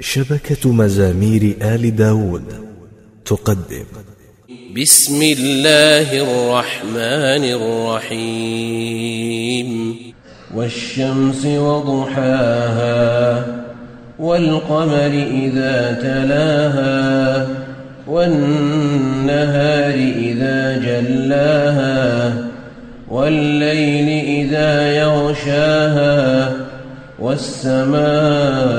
شبكة مزامير آل داود تقدم. بسم الله الرحمن الرحيم. والشمس وضحاها والقمر إذا تلاها والنهار إذا جلاها والليل إذا يغشاها والسماء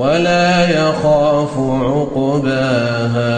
ولا يخاف عقباها.